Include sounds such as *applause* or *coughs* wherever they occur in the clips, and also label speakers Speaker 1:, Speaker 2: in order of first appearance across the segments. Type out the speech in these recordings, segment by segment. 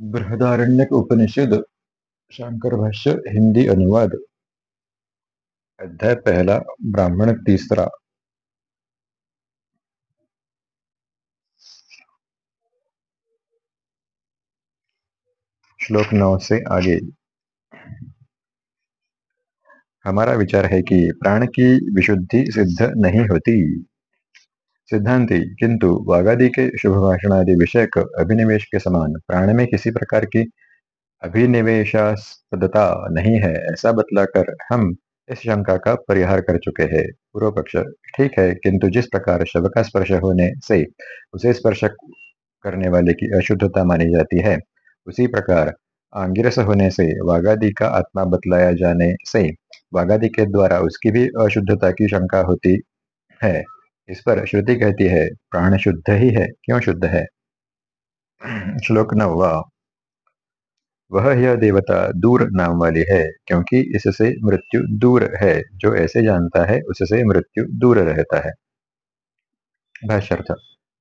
Speaker 1: बृहदारण्यक उपनिषद, शंकर भाष्य, हिंदी अनुवाद। अध्याय पहला, ब्राह्मण तीसरा। श्लोक नौ से आगे। हमारा विचार है कि प्राण की विशुद्धि सिद्ध नहीं होती। सिद्धांति, किंतु वागादि के शुभ भाषणादि विषयक अभिनिवेश के समान प्राण में किसी प्रकार की अभिनिवेशास्पदता नहीं है, ऐसा बतलाकर हम इस शंका का परिहार कर चुके हैं। पूर्व पक्ष ठीक है, किंतु जिस प्रकार शव का स्पर्श होने से उसे स्पर्श करने वाले की अशुद्धता मानी जाती है, उसी प्रकार आंगिरस होने से वागादि का आत्मा बतलाया जाने से वागादि के द्वारा उसकी भी अशुद्धता की शंका होती है। इस पर श्रुति कहती है, प्राण शुद्ध ही है, क्यों शुद्ध है? श्लोक नववा वह। यह देवता दूर नाम वाली है, क्योंकि इससे मृत्यु दूर है, जो ऐसे जानता है, उससे मृत्यु दूर रहता है। भाष्यर्थ,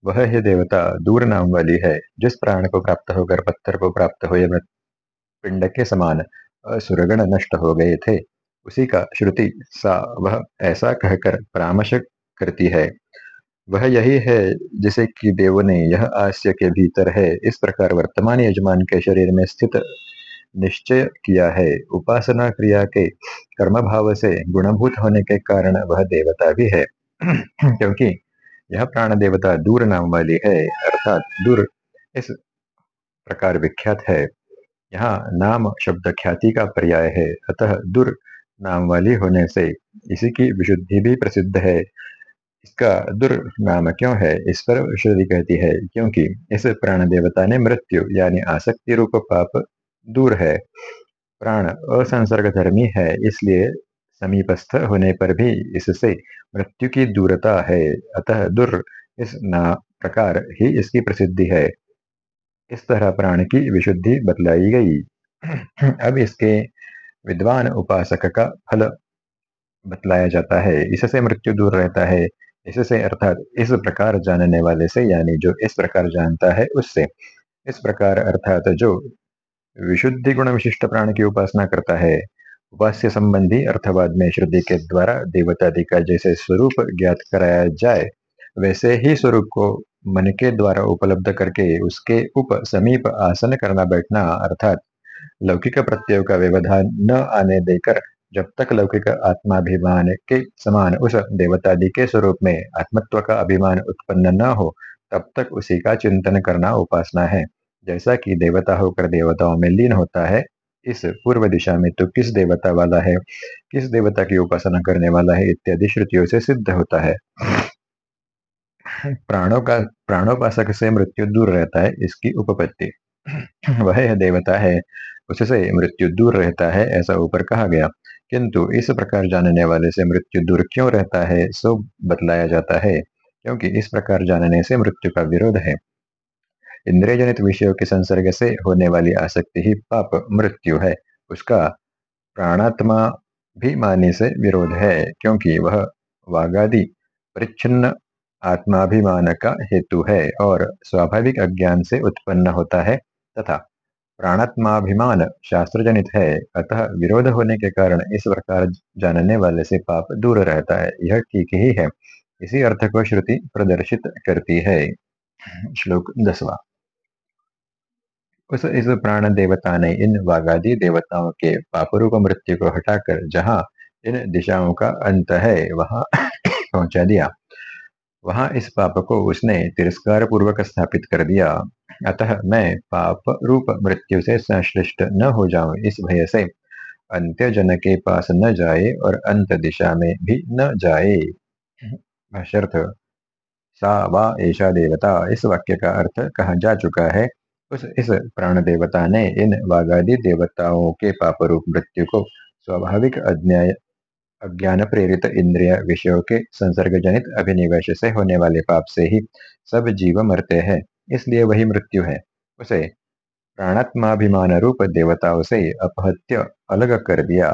Speaker 1: वह यह देवता दूर नाम वाली है, जिस प्राण को प्राप्त होकर पत्थर को प्राप्त हुए पिंड के समान असुरगण नष्ट हो गए थे। उसी का श्रुति सा वह ऐसा कहकर परामर्श करती है। वह यही है जिसे कि देव ने, यह आस्य के भीतर है। इस प्रकार वर्तमान यजमान के शरीर में स्थित निश्चय किया है। उपासना क्रिया के कर्म भाव से गुणभूत होने के कारण वह देवता भी है। *clears throat* क्योंकि यह प्राण देवता दूर नाम वाली है, अर्थात दूर इस प्रकार विख्यात है। यहाँ नाम शब्द ख्याति का पर्याय है। अतः दुर नाम वाली होने से इसी की विशुद्धि भी प्रसिद्ध है। इसका दुर्नाम क्यों है? इस पर श्रुति कहती है, क्योंकि इस प्राण देवता ने मृत्यु यानी आसक्ति रूप पाप दूर है। प्राण असंसर्ग धर्मी है, इसलिए समीपस्थ होने पर भी इससे मृत्यु की दूरता है। अतः दुर इस ना प्रकार ही इसकी प्रसिद्धि है। इस तरह प्राण की विशुद्धि बतलाई गई। *clears throat* अब इसके विद्वान उपासक का फल बतलाया जाता है। इससे मृत्यु दूर रहता है। इससे अर्थात इस प्रकार जानने वाले से, यानी जो इस प्रकार जानता है उससे। इस प्रकार अर्थात जो विशुद्धि गुण विशिष्ट प्राण की उपासना करता है उपास्य संबंधी अर्थवाद में श्रुति के द्वारा देवतादि का जैसे स्वरूप ज्ञात कराया जाए, वैसे ही स्वरूप को मन के द्वारा उपलब्ध करके उसके उप समीप आसन करना बैठना, अर्थात लौकिक प्रत्यय का व्यवधान न आने देकर जब तक लौकिक आत्माभिमान के समान उस देवतादि के स्वरूप में आत्मत्व का अभिमान उत्पन्न न हो, तब तक उसी का चिंतन करना उपासना है। जैसा कि देवता होकर देवताओं में लीन होता है, इस पूर्व दिशा में तो किस देवता वाला है, किस देवता की उपासना करने वाला है इत्यादि श्रुतियों से सिद्ध होता है। प्राणों का, प्राणोपासक से मृत्यु दूर रहता है, इसकी उपपत्ति। वह देवता है, उससे मृत्यु दूर रहता है, ऐसा ऊपर कहा गया। किंतु इस प्रकार जानने वाले से मृत्यु दूर क्यों रहता है, सो बतलाया जाता है, क्योंकि इस प्रकार जानने से मृत्यु का विरोध है। इंद्रिय जनित विषयों के संसर्ग से होने वाली आसक्ति ही पाप मृत्यु है, उसका प्राणात्मा भी माने से विरोध है, क्योंकि वह वागादि परिच्छिन्न आत्माभिमान का हेतु है और स्वाभाविक अज्ञान से उत्पन्न होता है, तथा प्राणात्माभिमान शास्त्र जनित है। अतः विरोध होने के कारण इस प्रकार जानने वाले से पाप दूर रहता है। यह ठीक ही है। इसी अर्थ को श्रुति प्रदर्शित करती है। श्लोक दसवा। उस इस प्राण देवता ने इन वागादि देवताओं के पापरूप मृत्यु को हटाकर जहाँ इन दिशाओं का अंत है, वहाँ *coughs* पहुँचा दिया। वहाँ इस पाप को उसने तिरस्कार पूर्वक स्थापित कर दिया। अतः मैं पाप रूप मृत्यु से संश्लिष्ट न हो जाऊँ इस भय से। अंत्य जन के पास न जाए और अंत दिशा में भी न जाए। सा वा ऐसा देवता, इस वाक्य का अर्थ कहा जा चुका है। उस, इस प्राण देवता ने इन वागादी देवताओं के पाप रूप मृत्यु को स्वाभाविक अन्याय अज्ञान प्रेरित इंद्रिय विषयों के संसर्ग जनित अभिनिवेश से होने वाले पाप से ही सब जीव मरते हैं। इसलिए वही मृत्यु है। उसे प्राणात्माभिमान रूप देवताओं से अपहत्य अलग कर दिया।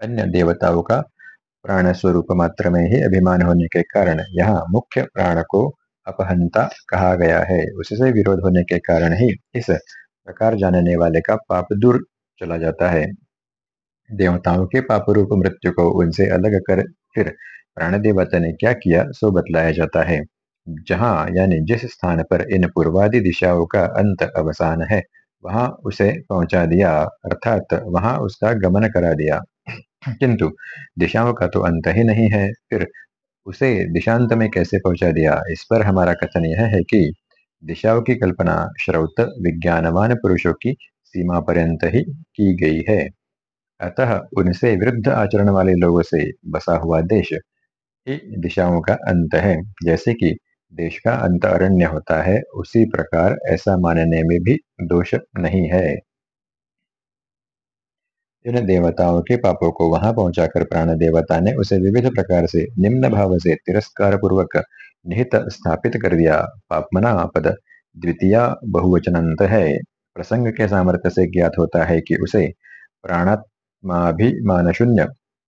Speaker 1: अन्य देवताओं का प्राण स्वरूप मात्र में ही अभिमान होने के कारण यहाँ मुख्य प्राण को अपहंता कहा गया है। उससे विरोध होने के कारण ही इस प्रकार जानने वाले का पाप दूर चला जाता है। देवताओं के पाप रूप मृत्यु को उनसे अलग कर फिर प्राण देवता ने क्या किया, सो बतलाया जाता है। जहाँ, यानी जिस स्थान पर इन पूर्वादि दिशाओं का अंत अवसान है, वहाँ उसे पहुँचा दिया, अर्थात वहाँ उसका गमन करा दिया। किंतु दिशाओं का तो अंत ही नहीं है, फिर उसे दिशांत में कैसे पहुँचा दिया? इस पर हमारा कथन यह है कि दिशाओं की कल्पना श्रौत विज्ञानवान पुरुषों की सीमा पर्यंत ही की गई है। अतः उनसे विरुद्ध आचरण वाले लोगों से बसा हुआ देश ही दिशाओं का अंत है, जैसे कि देश का अंत अरण्य होता है, उसी प्रकार ऐसा मानने में भी दोष नहीं है। इन देवताओं के पापों को वहाँ पहुंचाकर प्राण देवता ने उसे विविध प्रकार से, निम्न भाव से तिरस्कार पूर्वक निहित स्थापित कर दिया। पापमना पद द्वितीय बहुवचनांत है। प्रसंग के सामर्थ्य से ज्ञात होता है कि उसे प्राणात्माभिमान शून्य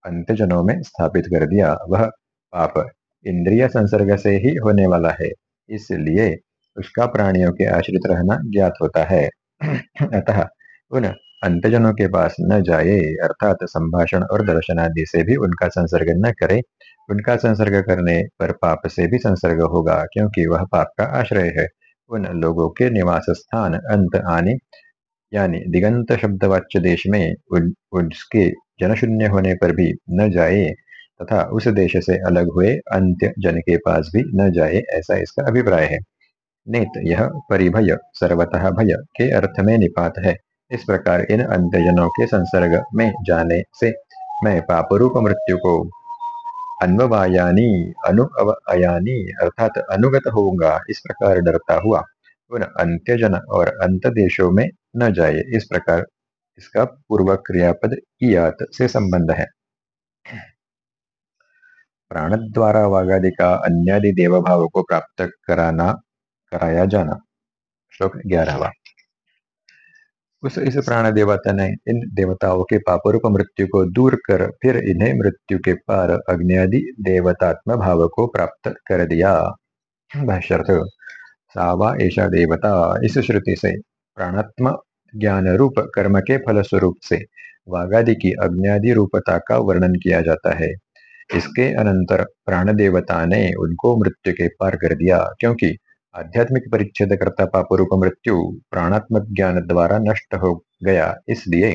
Speaker 1: अंत्यजनों में स्थापित कर दिया। वह पाप इंद्रिय संसर्ग से ही होने वाला है, इसलिए उसका प्राणियों के आश्रित रहना ज्ञात होता है। *clears throat* अतः उन अंतजनों के पास न जाए, अर्थात संभाषण और दर्शन आदि से भी उनका संसर्ग न करे। उनका संसर्ग करने पर पाप से भी संसर्ग होगा, क्योंकि वह पाप का आश्रय है। उन लोगों के निवास स्थान अंत आने, यानी दिगंत शब्दवाच्य देश में उसके जनशून्य होने पर भी न जाए तथा उस देश से अलग हुए अंत्य जन के पास भी न जाए ऐसा इसका अभिप्राय है। नेत, यह परिभय, सर्वतः भय के अर्थ में निपात है। इस प्रकार इन अंत्यजनों के संसर्ग में जाने से मैं पापरूप मृत्यु को अन्ववायानी अनुअवयानी, अर्थात अनुगत होऊँगा, इस प्रकार डरता हुआ। उन अंत्यजन और अंत देशों में न जाए, इस प्रकार इसका पूर्व क्रियापद इयात से संबंध है। प्राण द्वारा वागादि का अन्यादि देव भाव को प्राप्त कराना कराया जाना। श्लोक ग्यारहवा। उस इस प्राण देवता ने इन देवताओं के पापरूप मृत्यु को दूर कर, फिर इन्हें मृत्यु के पार अग्नि देवतात्म भाव को प्राप्त कर दिया। भाष्यर्थ, सावा ऐसा देवता, इस श्रुति से, प्राणात्म ज्ञान रूप कर्म के फल स्वरूप से, वागादि की अग्नि रूपता का वर्णन किया जाता है। इसके अनंतर प्राण देवता ने उनको मृत्यु के पार कर दिया, क्योंकि आध्यात्मिक परिच्छेद करता पाप रूप मृत्यु प्राणात्मक ज्ञान द्वारा नष्ट हो गया, इसलिए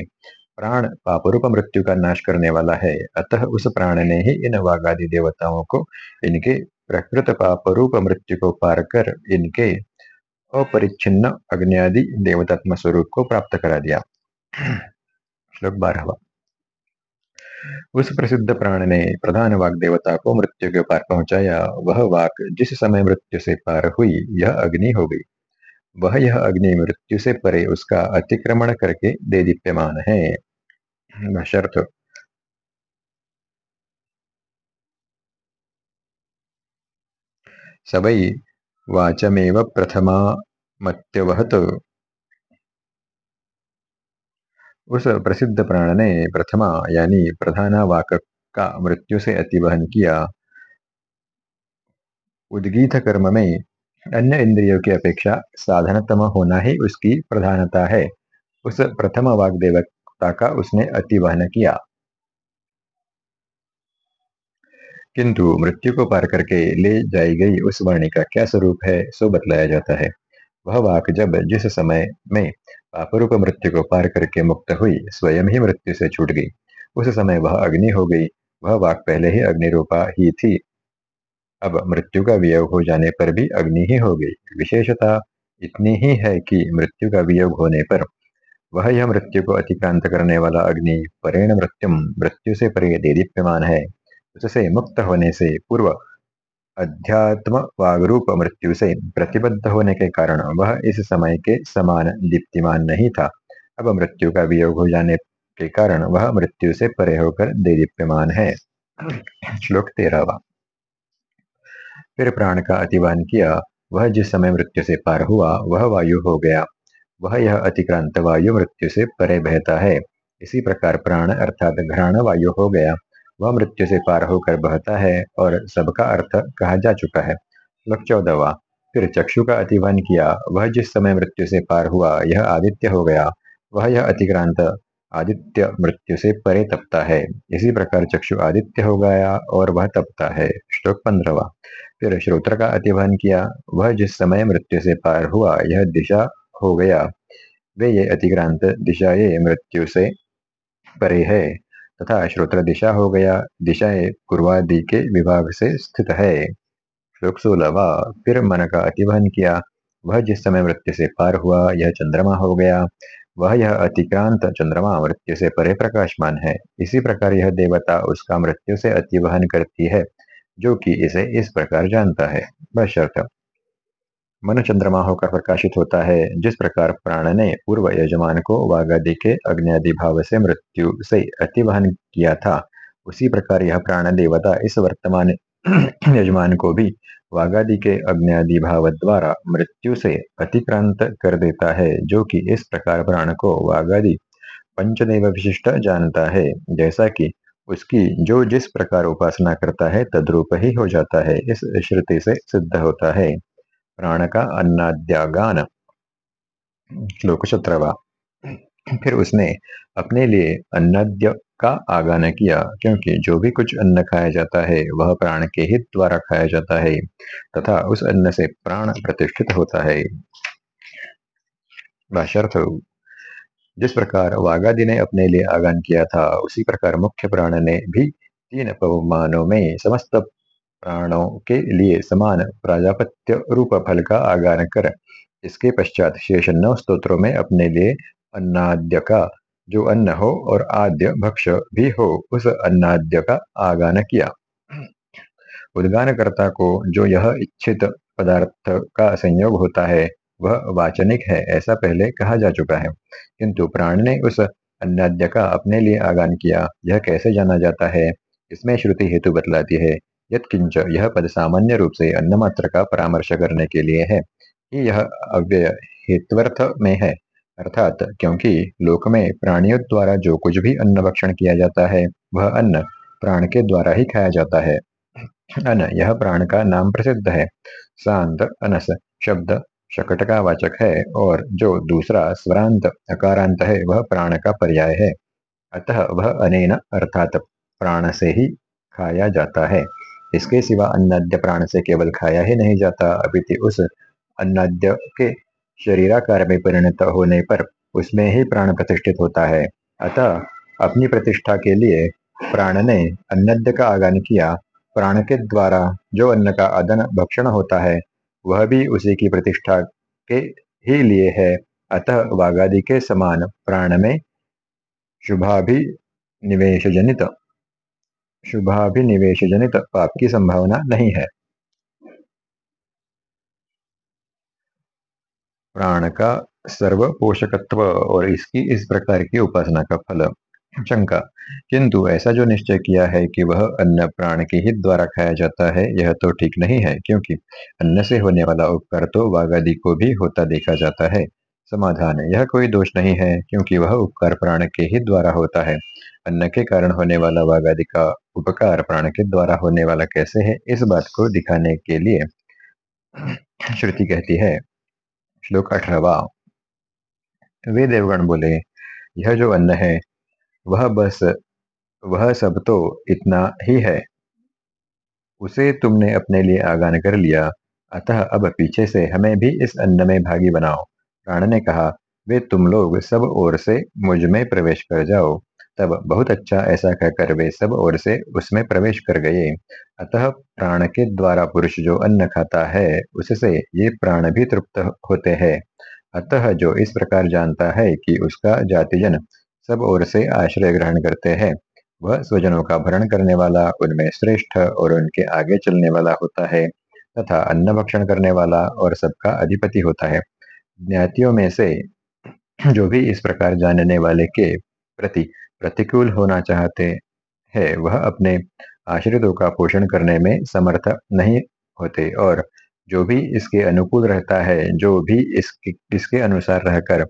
Speaker 1: प्राण पाप रूप मृत्यु का नाश करने वाला है। अतः उस प्राण ने ही इन वागादि देवताओं को, इनके प्रकृत पाप रूप मृत्यु को पार कर इनके अपरिच्छिन्न अग्नि आदि देवतात्म स्वरूप को प्राप्त करा दिया। *clears throat* श्लोक बारहवा। उस प्रसिद्ध प्राण ने प्रधान वाक देवता को मृत्यु के पार पहुँचाया वह वाक जिस समय मृत्यु से पार हुई, यह अग्नि हो गई। वह यह अग्नि मृत्यु से परे उसका अतिक्रमण करके दे दीप्यमान है सबई वाचमेव प्रथमा मत्यवहत। उस प्रसिद्ध प्राण ने प्रथमा यानी प्रधाना वाक का मृत्यु से अतिवहन किया। उद्गीत कर्म में अन्य इंद्रियों की अपेक्षा साधनतम होना ही उसकी प्रधानता है। उस प्रथम वाग्देवता का उसने अतिवहन किया। किंतु मृत्यु को पार करके ले जाई गई उस वाणी का क्या स्वरूप है, सो बतलाया जाता है। वह वाक जब जिस समय में पापरूप मृत्यु को पार करके मुक्त हुई, स्वयं ही मृत्यु से छूट गई। उस समय वह अग्नि हो गई। वह वाक पहले ही अग्नि रूपा ही थी। अब मृत्यु का वियोग हो जाने पर भी अग्नि ही हो गई। विशेषता इतनी ही है कि मृत्यु का वियोग होने पर वह यह मृत्यु को अतिक्रांत करने वाला अग्नि, परेण मृत्युम, मृत्यु से परे दीप्यमान है। उससे मुक्त होने से पूर्व अध्यात्म वागरूप मृत्यु से प्रतिबद्ध होने के कारण वह इस समय के समान दीप्तिमान नहीं था। अब मृत्यु का वियोग हो जाने के कारण वह मृत्यु से परे होकर दीप्यमान है। श्लोक तेरहवा। फिर प्राण का अतिवान किया। वह जिस समय मृत्यु से पार हुआ, वह वायु हो गया। वह यह अतिक्रांत वायु मृत्यु से परे बहता है। इसी प्रकार प्राण अर्थात घ्राण वायु हो गया। वह मृत्यु से पार होकर बहता है और सबका अर्थ कहा जा चुका है। श्लोक चौदहवा, फिर चक्षु का अतिवहन किया। वह जिस समय मृत्यु से पार हुआ, यह आदित्य हो गया। वह यह अतिक्रांत, आदित्य मृत्यु से परे तपता है। इसी प्रकार चक्षु आदित्य हो गया और वह तपता है। श्लोक पंद्रहवा, फिर श्रोत्र का अतिवहन किया। वह जिस समय मृत्यु से पार हुआ, यह दिशा हो गया। वे ये अतिक्रांत, दिशा ये मृत्यु से परे है। तथा श्रोत्र दिशा हो गया। दिशाएँ पूर्वादि के विभाग से स्थित है। श्लोक सोलहवा, फिर मन का अतिवहन किया। वह जिस समय मृत्यु से पार हुआ, यह चंद्रमा हो गया। वह यह अतिक्रांत चंद्रमा मृत्यु से परे प्रकाशमान है। इसी प्रकार यह देवता उसका मृत्यु से अतिवहन करती है, जो कि इसे इस प्रकार जानता है। बशर्त मन चंद्रमा होकर प्रकाशित होता है, जिस प्रकार प्राण ने पूर्व यजमान को वागादि के अग्नि भाव से मृत्यु से अतिवहन किया था, उसी प्रकार यह प्राण देवता इस वर्तमान *clears throat* यजमान को भी वागादि के अग्नि भाव द्वारा मृत्यु से अतिक्रांत कर देता है, जो कि इस प्रकार प्राण को वागादि पंचदेव विशिष्ट जानता है, जैसा कि उसकी जो जिस प्रकार उपासना करता है, तद्रूप ही हो जाता है, इस श्रुति से सिद्ध होता है। प्राण का अन्नाद्यागान। श्लोक सत्रवा फिर उसने अपने लिए अन्नाद्य का आगान किया, क्योंकि जो भी कुछ अन्न खाया जाता है, वह प्राण के हित द्वारा खाया जाता है, तथा उस अन्न से प्राण प्रतिष्ठित होता है। जिस प्रकार वागादि ने अपने लिए आगान किया था, उसी प्रकार मुख्य प्राण ने भी तीन पवमानों में समस्त प्राणों के लिए समान प्राजापत्य रूप फल का आगान कर। इसके पश्चात शेष नौ स्त्रोत्रों में अपने लिए अन्नाद्य का, जो अन्न हो और आद्य भक्ष भी हो, उस अन्नाद्य का आगान किया। उद्गान कर्ता को जो यह इच्छित पदार्थ का संयोग होता है, वह वाचनिक है, ऐसा पहले कहा जा चुका है। किंतु प्राण ने उस अन्नाद्य का अपने लिए आगान किया, यह कैसे जाना जाता है? इसमें श्रुति हेतु बतलाती है यत्किंच यह पद सामान्य रूप से अन्न मात्र का परामर्श करने के लिए है। कि यह अव्यय हेत्वर्थ में है अर्थात क्योंकि लोक में प्राणियों द्वारा जो कुछ भी अन्न भक्षण किया जाता है, वह अन्न प्राण के द्वारा ही खाया जाता है। अन यह प्राण का नाम प्रसिद्ध है। शांत अनस शब्द शकट का वाचक है और जो दूसरा स्वरांत अकारांत है, वह प्राण का पर्याय है। अतः वह अनेन अर्थात प्राण से ही खाया जाता है। इसके सिवा अन्नाद्य प्राण से केवल खाया ही नहीं जाता। अपितु उस अन्नाद्य के शरीराकार में परिणत होने पर उसमें ही प्राण प्रतिष्ठित होता है। अतः अपनी प्रतिष्ठा के लिए प्राण ने अन्नद्य का आगान किया। प्राण के द्वारा जो अन्न का अदन भक्षण होता है, वह भी उसी की प्रतिष्ठा के ही लिए है। अतः वागादि के समान प्राण में शुभा शुभाभिनिवेश जनित शुभाभिनिवेश जनित पाप की संभावना नहीं है। प्राण का सर्व पोषकत्व और इसकी इस प्रकार की उपासना का फल। शंका, किंतु ऐसा जो निश्चय किया है कि वह अन्न प्राण के हित द्वारा खाया जाता है, यह तो ठीक नहीं है, क्योंकि अन्न से होने वाला उपकार तो वागादि को भी होता देखा जाता है। समाधान। यह कोई दोष नहीं है, क्योंकि वह उपकार प्राण के ही द्वारा होता है। अन्न के कारण होने वाला वागादि का उपकार प्राण के द्वारा होने वाला कैसे है, इस बात को दिखाने के लिए श्रुति कहती है, श्लोक अठारवा वे देवगण बोले, यह जो अन्न है, वह बस, वह सब तो इतना ही है। उसे तुमने अपने लिए आगान कर लिया। अतः अब पीछे से हमें भी इस अन्न में भागी बनाओ। प्राण ने कहा, वे तुम लोग सब ओर से मुझमें प्रवेश कर जाओ। तब बहुत अच्छा ऐसा कहकर वे सब ओर से उसमें प्रवेश कर गए। अतः प्राण के द्वारा पुरुष जो अन्न खाता है, उससे ये प्राण भी तृप्त होते हैं। अतः जो इस प्रकार जानता है कि उसका जातिजन सब ओर से आश्रय ग्रहण करते हैं, वह स्वजनों का भरण करने वाला, उनमें श्रेष्ठ और उनके आगे चलने वाला होता है, तथा अन्न भक्षण करने वाला और सबका अधिपति होता है। ज्ञातियों में से जो भी इस प्रकार जानने वाले के प्रति प्रतिकूल होना चाहते हैं, वह अपने आश्रितों का पोषण करने में समर्थ नहीं होते और जो भी इसके अनुकूल रहता है, जो भी इसके इसके अनुसार रहकर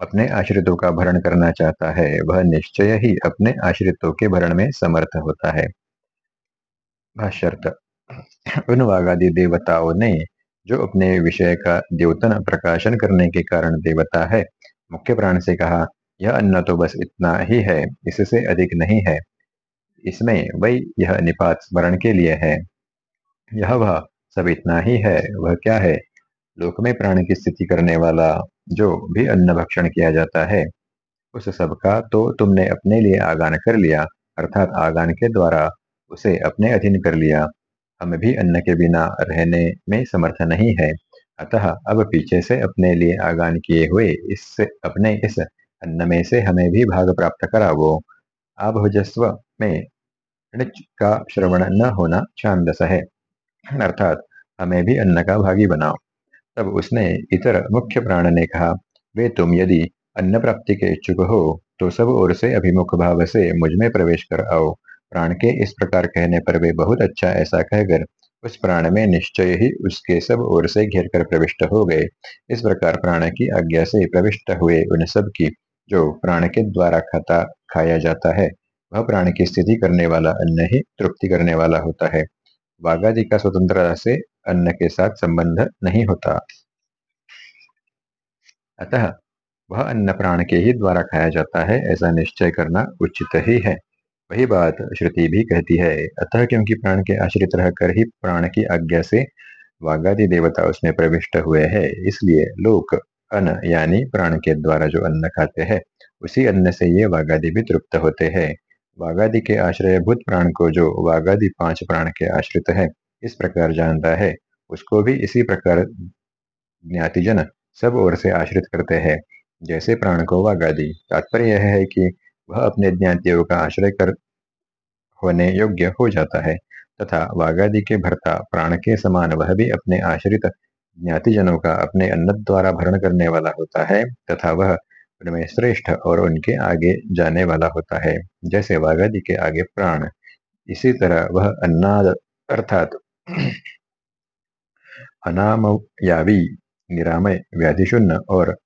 Speaker 1: अपने आश्रितों का भरण करना चाहता है, वह निश्चय ही अपने आश्रितों के भरण में समर्थ होता है। उन वागादि देवताओं ने जो अपने विषय का द्योतन प्रकाशन करने के कारण देवता है। मुख्य प्राण से कहा, यह अन्न तो बस इतना ही है, इससे अधिक नहीं है। इसमें वही यह निपात स्मरण के लिए है। यह वह सब इतना ही है, वह क्या है? लोक में प्राण की स्थिति करने वाला जो भी अन्न भक्षण किया जाता है, उस सब का तो तुमने अपने लिए आगान कर लिया, अर्थात आगान के द्वारा उसे अपने अधीन कर लिया। हम भी अन्न के बिना रहने में समर्थ नहीं है। अतः अब पीछे से अपने लिए आगान किए हुए इससे अपने इस अन्न में से हमें भी भाग प्राप्त करावो। आभुजस्व में का श्रवण न होना छांदस है। अर्थात हमें भी अन्न का भागी बनाओ। तब उसने इतर मुख्य प्राण ने कहा, वे तुम यदि अन्न प्राप्ति के इच्छुक हो तो सब ओर से अभिमुख भाव से मुझमें प्रवेश कर आओ। प्राण के इस प्रकार कहने पर वे बहुत अच्छा ऐसा कहकर उस प्राण में निश्चय ही उसके सब ओर से घेर कर प्रविष्ट हो गए। इस प्रकार प्राण की आज्ञा से प्रविष्ट हुए उन सब की, जो प्राण के द्वारा खाता, खाया जाता है, वह प्राण की स्थिति करने वाला अन्न ही तृप्ति करने वाला होता है। वागादि का स्वतंत्रता से अन्न के साथ संबंध नहीं होता। अतः वह अन्न प्राण के ही द्वारा खाया जाता है, ऐसा निश्चय करना उचित ही है। वही बात श्रुति भी कहती है। अतः क्योंकि प्राण के आश्रित रहकर ही प्राण की आज्ञा से वागादि देवता उसमें प्रविष्ट हुए हैं, इसलिए लोक अन्न यानी प्राण के द्वारा जो अन्न खाते हैं, उसी अन्न से ये वागादि भी तृप्त होते हैं। वागादि के आश्रयभूत प्राण को जो वागादि पाँच प्राण के आश्रित है, इस प्रकार जानता है। उसको भी इसी प्रकार ज्ञातिजन सब ओर से आश्रित करते हैं, जैसे प्राण को वागादि तात्पर्य यह है कि वह अपने ज्ञातियों का आश्रय कर होने योग्य हो जाता है, तथा वागादि के भरता प्राण के समान वह भी अपने आश्रित ज्ञातिजनों का अपने अन्न द्वारा भरण करने वाला होता है, तथा वह उनमें श्रेष्ठ और उनके आगे जाने वाला होता है। जैसे वागादि के आगे प्राण, इसी तरह वह अन्नाद, अर्थात *clears throat* अनामयावी, निरामय, व्याधिशून्य और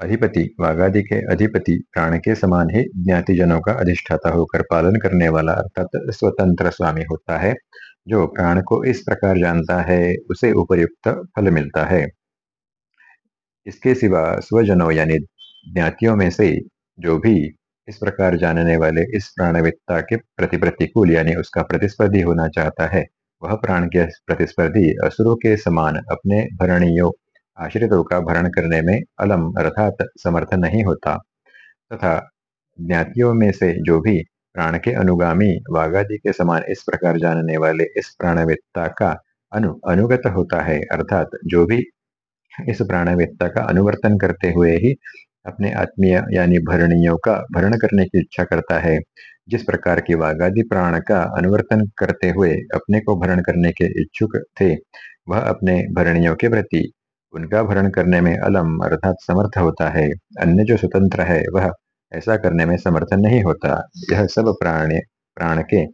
Speaker 1: अधिपति वागादि के अधिपति प्राण के समान ही। ज्ञातिजनों का अधिष्ठाता होकर पालन करने वाला अर्थात स्वतंत्र स्वामी होता है, जो प्राण को इस प्रकार जानता है, उसे उपयुक्त फल मिलता है। इसके सिवा स्वजनों यानी ज्ञातियों में से जो भी इस प्रकार जानने वाले इस प्राणवित्ता के प्रति प्रतिकूल यानी उसका प्रतिस्पर्धी होना चाहता है, वह प्राण के प्रतिस्पर्धी असुरों के समान अपने भरणीयों आश्रितों का भरण करने में अलम अर्थात समर्थ नहीं होता। तथा ज्ञातियों में से जो भी प्राण के अनुगामी वागादि के समान इस प्रकार जानने वाले इस प्राणवित्ता का अनु, अनुगत होता है, अर्थात जो भी इस प्राणवेत्ता का अनुवर्तन करते हुए ही अपने आत्मीय यानी भरणियों का भरण करने की इच्छा करता है, जिस प्रकार की वागादि प्राण का अनुवर्तन करते हुए अपने को भरण करने के इच्छुक थे, वह अपने भरणियों के प्रति उनका भरण करने में अलम अर्थात समर्थ होता है। अन्य जो स्वतंत्र है, वह ऐसा करने में समर्थ नहीं होता। यह सब प्राण प्राण के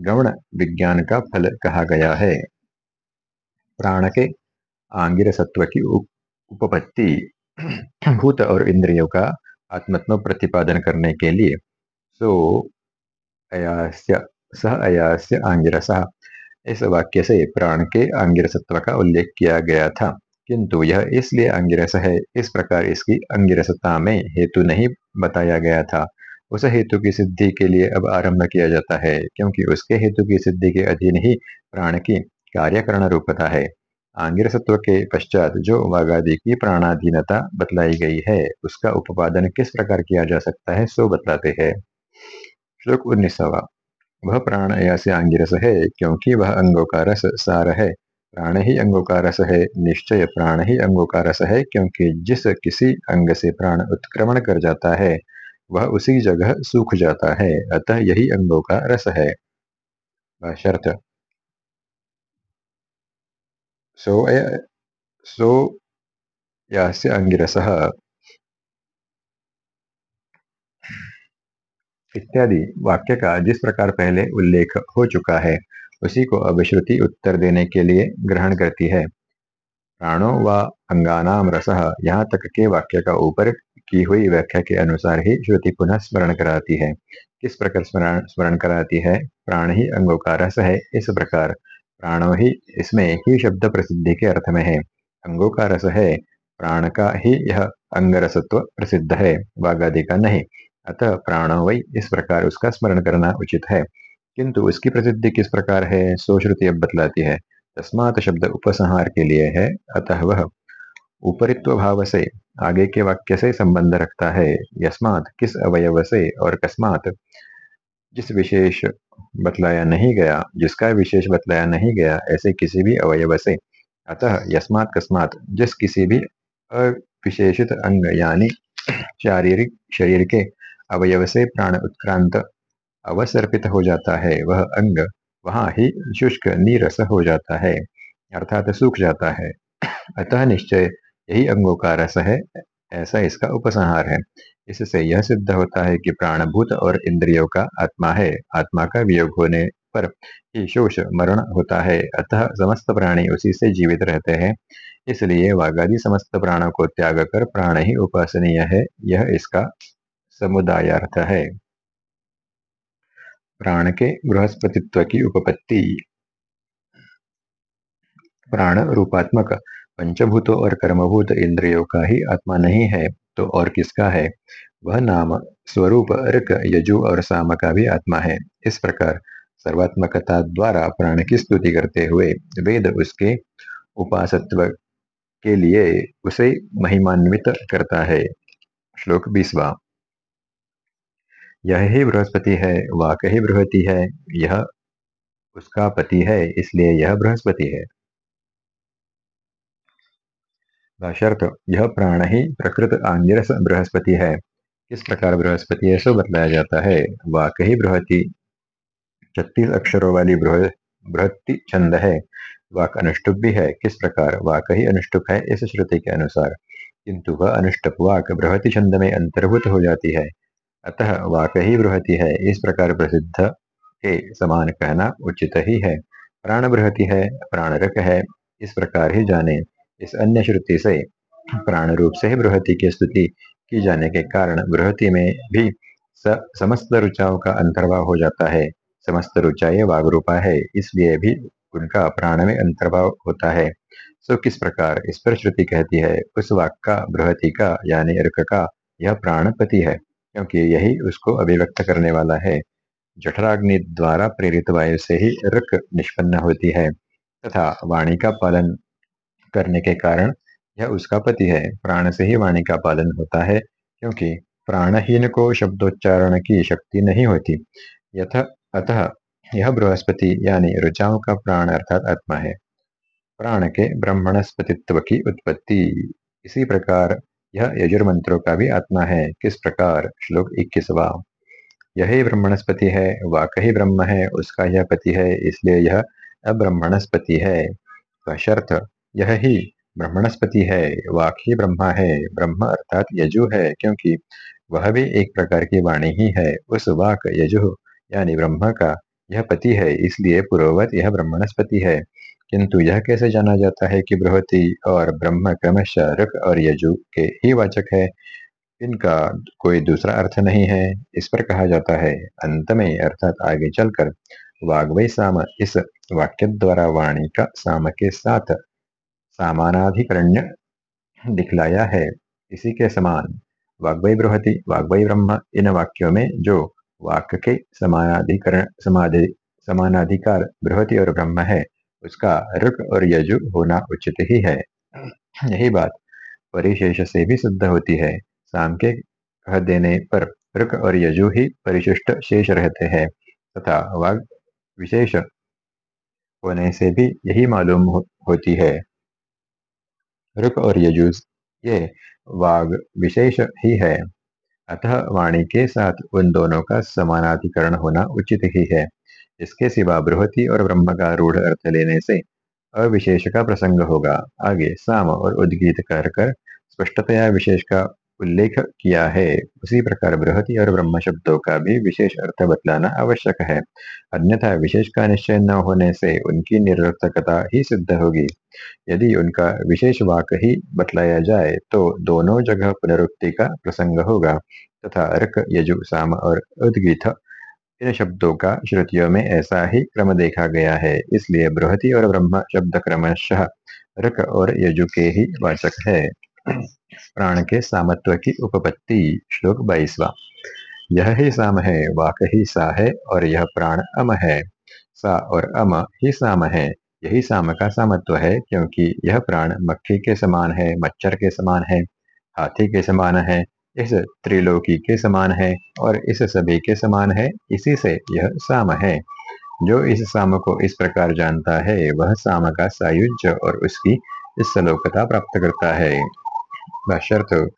Speaker 1: गौण विज्ञान का फल कहा गया है। प्राण के आंगिर सत्व की उपपत्ति, भूत और इंद्रियों का आत्मत्म प्रतिपादन करने के लिए सो अयास्य, सह अयास्य आंगिरस। इस वाक्य से प्राण के आंगिर सत्व का उल्लेख किया गया था। किंतु यह इसलिए अंगिरस है, इस प्रकार इसकी अंगिरसता में हेतु नहीं बताया गया था। उस हेतु की सिद्धि के लिए अब आरंभ किया जाता है, क्योंकि उसके हेतु की सिद्धि के अधीन ही प्राण की कार्यकरण रूपता है। आंगिरसत्व के पश्चात जो वागादि की प्राणाधीनता बतलाई गई है, उसका उपादन किस प्रकार किया जा सकता है, सो बतलाते हैं। श्लोक उन्नीसवा। वह प्राण ऐसे आंगिरस है, क्योंकि वह अंगों का रस सार है। प्राण ही अंगों का रस है, निश्चय प्राण ही अंगों का रस है, क्योंकि जिस किसी अंग से प्राण उत्क्रमण कर जाता है, वह उसी जगह सूख जाता है, अतः यही अंगों का रस है। शर्त। सो सो यास्य अंगिरसः। इत्यादि वाक्य का जिस प्रकार पहले उल्लेख हो चुका है उसी को अब श्रुति उत्तर देने के लिए ग्रहण करती है। प्राणो व अंगानाम रस यहाँ तक के वाक्य का ऊपर की हुई व्याख्या के अनुसार ही श्रुति पुनः स्मरण कराती है। किस प्रकार स्मरण स्मरण कराती है? प्राण ही अंगों का रस है, इस प्रकार। प्राणो ही इसमें ही शब्द प्रसिद्धि के अर्थ में है। अंगों का रस है, प्राण का ही यह अंगरसत्व प्रसिद्ध है वागादि का नहीं। अतः प्राण वही इस प्रकार उसका स्मरण करना उचित है। किंतु इसकी प्रसिद्धि किस प्रकार है? सो श्रुति अब बतलाती है। तस्मात शब्द उपसंहार के लिए है, अतः वह उपरित्व भाव से आगे के वाक्य से संबंध रखता है। यस्मात किस अवयव से और कस्मात जिस विशेष बतलाया नहीं गया, जिसका विशेष बतलाया नहीं गया, ऐसे किसी भी अवयव से। अतः यस्मात कस्मात जिस किसी भी अविशेषित अंग यानी शारीरिक शरीर के अवयव से प्राण उत्क्रांत अवसर्पित हो जाता है, वह अंग वहाँ ही शुष्क, नीरस हो जाता है, अर्थात सूख जाता है। अतः निश्चय यही अंगों का रस है, ऐसा इसका उपसंहार है। इससे यह सिद्ध होता है कि प्राणभूत और इंद्रियों का आत्मा है, आत्मा का वियोग होने पर ही शोष, मरण होता है। अतः समस्त प्राणी उसी से जीवित रहते हैं, इसलिए वागादि समस्त प्राणों को त्याग कर प्राण ही उपासनीय है, यह इसका समुदायार्थ है। प्राण के बृहस्पतित्व की उपपत्ति। प्राण रूपात्मक। पंचभूतों और कर्मभूत इंद्रियों का ही आत्मा नहीं है तो और किसका है? वह नाम स्वरूप, अर्क, यजु और साम का भी आत्मा है। इस प्रकार सर्वात्मकता द्वारा प्राण की स्तुति करते हुए वेद उसके उपासत्व के लिए उसे महिमान्वित करता है। श्लोक बीसवा। यह ही बृहस्पति है, वाक ही बृहति है, यह उसका पति है, इसलिए यह बृहस्पति है। भाष्यर्थ, यह प्राण ही प्रकृत आंगिरस बृहस्पति है। किस प्रकार बृहस्पति है, सो बतलाया जाता है। वाक ही बृहति, छत्तीस अक्षरों वाली बृहति छंद है। वाक अनुष्टुप भी है। किस प्रकार? वाक ही अनुष्टुप है, इस श्रुति के अनुसार। किंतु वह अनुष्टुप वाक बृहति छंद में अंतर्भूत हो जाती है। अतः वाक ही बृहति है। इस प्रकार प्रसिद्ध के समान कहना उचित ही है। प्राण बृहति है, प्राणरक है, इस प्रकार ही जाने। इस अन्य श्रुति से प्राण रूप से ही बृहति की स्तुति की जाने के कारण बृहति में भी समस्त रुचाओं का अंतर्भाव हो जाता है। समस्त रुचाएँ वागरूपा है, इसलिए भी उनका प्राण में अंतर्भाव होता है। सो किस प्रकार इस पर श्रुति कहती है, उस वाक का बृहति का, यानी अर्क का, यह प्राणपति है। क्योंकि यही उसको अभिव्यक्त करने वाला है। जठराग्नि द्वारा प्रेरित वायु से ही ऋक निष्पन्न होती है तथा वाणी का पालन करने के कारण यह उसका पति है। प्राण से ही वाणी का पालन होता है क्योंकि प्राणहीन को शब्दोच्चारण की शक्ति नहीं होती। यथ, अतः यह बृहस्पति यानी रुचाओं का प्राण अर्थात आत्मा है। प्राण के ब्रह्मणस्पतित्व की उत्पत्ति। इसी प्रकार यह यजुर्मंत्रों का भी आत्मा है। किस प्रकार? श्लोक इक्कीसवा। यही ब्रह्मणस्पति है वाक ही ब्रह्म है, उसका यह पति है, इसलिए यह अब्रह्मणस्पति है। शर्त? यह ही ब्रह्मणस्पति है वाक ही ब्रह्मा है। ब्रह्म अर्थात यजु है, क्योंकि वह भी एक प्रकार की वाणी ही है। उस वाक यजु, यानी ब्रह्म का यह पति है, इसलिए पूर्ववत यह ब्रह्मणस्पति है। किंतु यह कैसे जाना जाता है कि बृहति और ब्रह्म क्रमशः रुख और यजु के ही वाचक है? इनका कोई दूसरा अर्थ नहीं है। इस पर कहा जाता है, अंत में अर्थात आगे चलकर वाग्वई साम इस वाक्य द्वारा वाणी का साम के साथ सामानाधिकरण्य दिखलाया है। इसी के समान वाग्वई बृहति वाग्वई ब्रह्म, इन वाक्यों में जो वाक्य के समानाधिकरण, समाधि, समानाधिकार बृहति और ब्रह्म है उसका रुक और यजु होना उचित ही है। यही बात परिशेष से भी सिद्ध होती है। साम के कह देने पर रुक और यजु ही परिशिष्ट शेष रहते हैं तथा वाग विशेष होने से भी यही मालूम हो, होती है। रुक और यजुस ये वाग विशेष ही है। अतः वाणी के साथ उन दोनों का समानाधिकरण होना उचित ही है। इसके सिवा बृहति और ब्रह्म का रूढ़ अर्थ लेने से अविशेष का प्रसंग होगा। आगे साम और उद्गीत कर कर स्पष्टतया विशेष का उल्लेख किया है। उसी प्रकार बृहति और ब्रह्म शब्दों का भी विशेष अर्थ बतलाना आवश्यक है। अन्यथा विशेष का निश्चय न होने से उनकी निरर्थकता ही सिद्ध होगी। यदि उनका विशेष वाक ही बतलाया जाए तो दोनों जगह पुनरुक्ति का प्रसंग होगा। तथा अर्क, यजु, साम और उद्गीत इन शब्दों का श्रुतियों में ऐसा ही क्रम देखा गया है। इसलिए बृहति और ब्रह्म शब्द क्रमशः रक और यजु के ही वाचक है। प्राण के सामत्व की उपपत्ति, श्लोक बाईसवा। यह ही साम है, वाक ही सा है और यह प्राण अम है। सा और अम ही साम है। यही साम का सामत्व है क्योंकि यह प्राण मक्खी के समान है, मच्छर के समान है, हाथी के समान है इस त्रिलोकी के समान है और इस सभी के समान है, इसी से यह साम है। जो इस साम को इस प्रकार जानता है, वह साम का सायुज्य और उसकी इस सलोकता प्राप्त करता है। बशर्त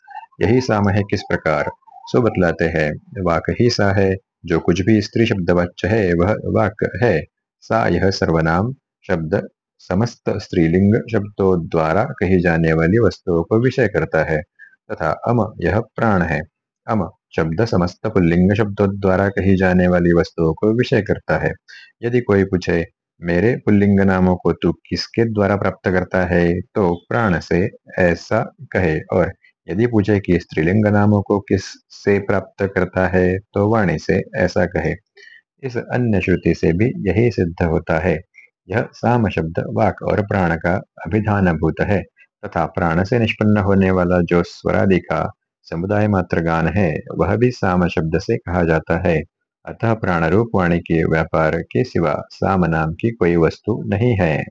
Speaker 1: यही साम है किस प्रकार? सो बतलाते हैं, वाक ही सा है, जो कुछ भी स्त्री शब्द वच्च है, वह वाक है। सा यह सर्वनाम, शब्द समस्त स्त्रीलिंग शब्दों द्वारा कही जाने वाली वस्तुओं को विषय करता है। तथा अम यह प्राण है। अम शब्द समस्त पुल्लिंग शब्दों द्वारा कही जाने वाली वस्तुओं को विषय करता है। यदि कोई पूछे, मेरे पुल्लिंग नामों को तू किसके द्वारा प्राप्त करता है? तो प्राण से ऐसा कहे, और यदि पूछे कि स्त्रीलिंग नामों को किस से प्राप्त करता है तो वाणी से ऐसा कहे, इस अन्य श्रुति से भी यही सिद्ध होता है। यह साम शब्द वाक और प्राण का अभिधान भूत है। तथा प्राण से निष्पन्न होने वाला जो स्वरादि का समुदाय मात्र गान है, वह भी साम शब्द से कहा जाता है। अतः प्राण रूप वाणी के व्यापार के सिवा साम नाम की कोई वस्तु नहीं है।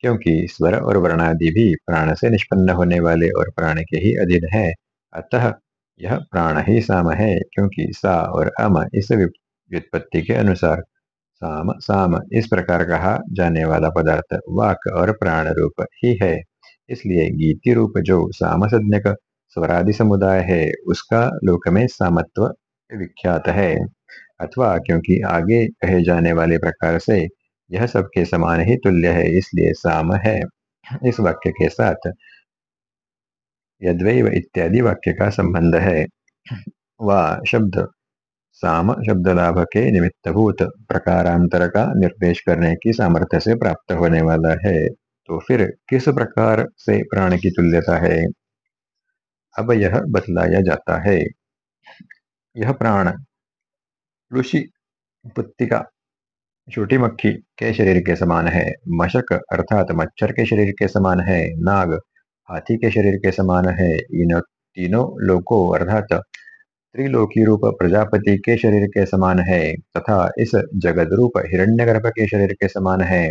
Speaker 1: क्योंकि स्वर और वर्णादि भी प्राण से निष्पन्न होने वाले और प्राण के ही अधीन है, अतः यह प्राण ही साम है, क्योंकि सा और अम इस व्युत्पत्ति के अनुसार साम साम। इस प्रकार कहा जाने वाला पदार्थ, वाक और प्राण रूप ही है। इसलिए गीति रूप जो साम सज्ञक स्वरादि समुदाय है, उसका लोक में सामत्व विख्यात है। अथवा क्योंकि आगे कहे जाने वाले प्रकार से, यह सबके समान ही तुल्य है, इसलिए साम है। इस वाक्य के साथ यद्वैव इत्यादि वाक्य का संबंध है। वा शब्द साम शब्द लाभ के निमित्तभूत प्रकारांतर का निर्देश करने की सामर्थ्य से प्राप्त होने वाला है। तो फिर किस प्रकार से प्राण की तुल्यता है? अब यह बतलाया जाता है। यह प्राण ऋषि पुत्तिका छोटी मक्खी के शरीर के समान है। मशक अर्थात मच्छर के शरीर के समान है। नाग हाथी के शरीर के समान है। इन तीनों लोकों अर्थात त्रिलोकी रूप प्रजापति के शरीर के समान है, तथा इस जगत रूप हिरण्यगर्भ के शरीर के समान है।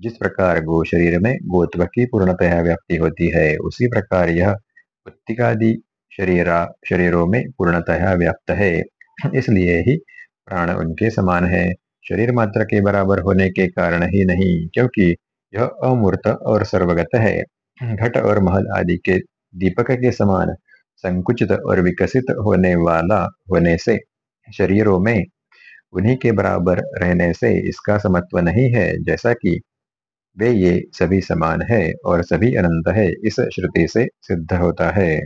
Speaker 1: जिस प्रकार गो शरीर में गोत्व की पूर्णतया व्याप्ति होती है, उसी प्रकार यह पुत्तिकादि शरीरा, शरीरों में पूर्णतया व्याप्त है। इसलिए ही प्राण उनके समान है। शरीर मात्र के बराबर होने के कारण ही नहीं, क्योंकि यह अमूर्त और सर्वगत है। घट और महल आदि के दीपक के समान संकुचित और विकसित होने वाला होने से, शरीरों में उन्हीं के बराबर रहने से इसका समत्व नहीं है, जैसा कि वे ये सभी समान है और सभी अनंत है, इस श्रुति से सिद्ध होता है।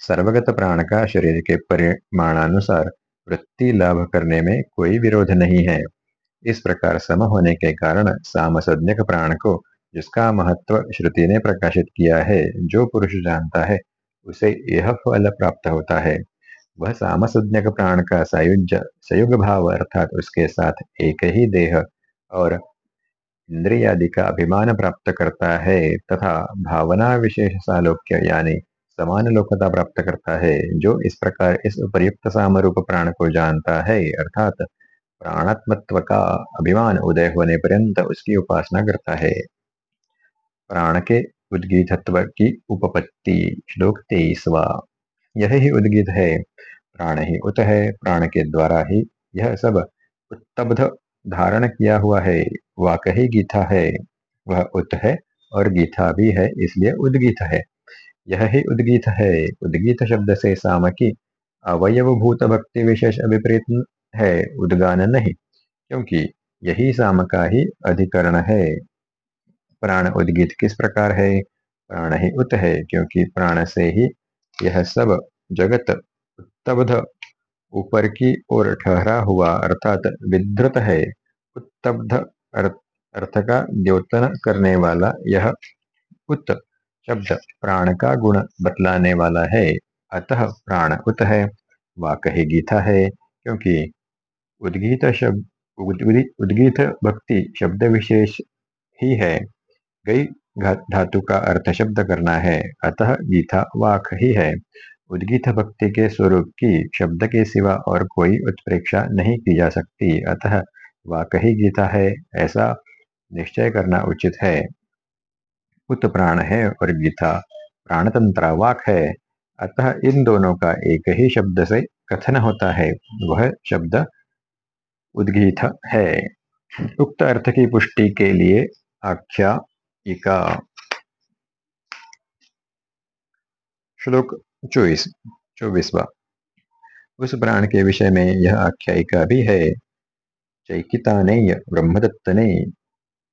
Speaker 1: सर्वगत प्राण का शरीर के परिमाणानुसार वृत्ति लाभ करने में कोई विरोध नहीं है। इस प्रकार सम होने के कारण सामसज्ञक प्राण को जिसका महत्व श्रुति ने प्रकाशित किया है, जो पुरुष जानता है, उसे यह फल प्राप्त होता है। वह सामसज्ञक प्राण का सायुज संयुग भाव अर्थात उसके साथ एक ही देह और इंद्रियादि का अभिमान प्राप्त करता है तथा भावना विशेष सालोक्य यानी समान लोकता प्राप्त करता है, जो इस प्रकार इस उपयुक्त सामरूप प्राण को जानता है अर्थात प्राणात्मत्व का अभिमान उदय होने पर्यंत उसकी उपासना करता है। प्राण के उद्गीतत्व की उपपत्ति श्लोक तेईसवा यह ही उद्गीत है, प्राण ही उत है प्राण के द्वारा ही यह सब उत्तब्ध धारण किया हुआ है वाक ही गीता है। वह उत है और गीता भी है, इसलिए उद्गीत है। यह ही उद्गीत है उद्गीत शब्द से साम की अवयवभूत भक्ति विशेष अभिप्रेत है, उद्गान नहीं, क्योंकि यही साम का ही अधिकरण है। प्राण उद्गित किस प्रकार है? प्राण ही उत है, क्योंकि प्राण से ही यह सब जगत उत्तब्ध। ऊपर की ओर ठहरा हुआ अर्थात विधृत है। उत्तब्ध अर्थ का द्योतन करने वाला यह उत शब्द प्राण का गुण बतलाने वाला है। अतः प्राण उत है। वाक ही गीता है, क्योंकि उद्गीत शब्द उद्गीत भक्ति शब्द विशेष ही है। गई धातु का अर्थ शब्द करना है। अतः गीता वाक ही है। उद्गीत भक्ति के स्वरूप की, शब्द के सिवा और कोई उत्प्रेक्षा नहीं की जा सकती। अतः वाक ही गीता है, ऐसा निश्चय करना उचित है। उत प्राण है और गीता, प्राणतंत्र वाक है। अतः इन दोनों का एक ही शब्द से कथन होता है। वह शब्द उद्गीत है। उक्त अर्थ की पुष्टि के लिए आख्यायिका श्लोक चौबीस चौबीसवा उस प्राण के विषय में यह आख्यायिका भी है चैकिता ने ब्रह्मदत्त ने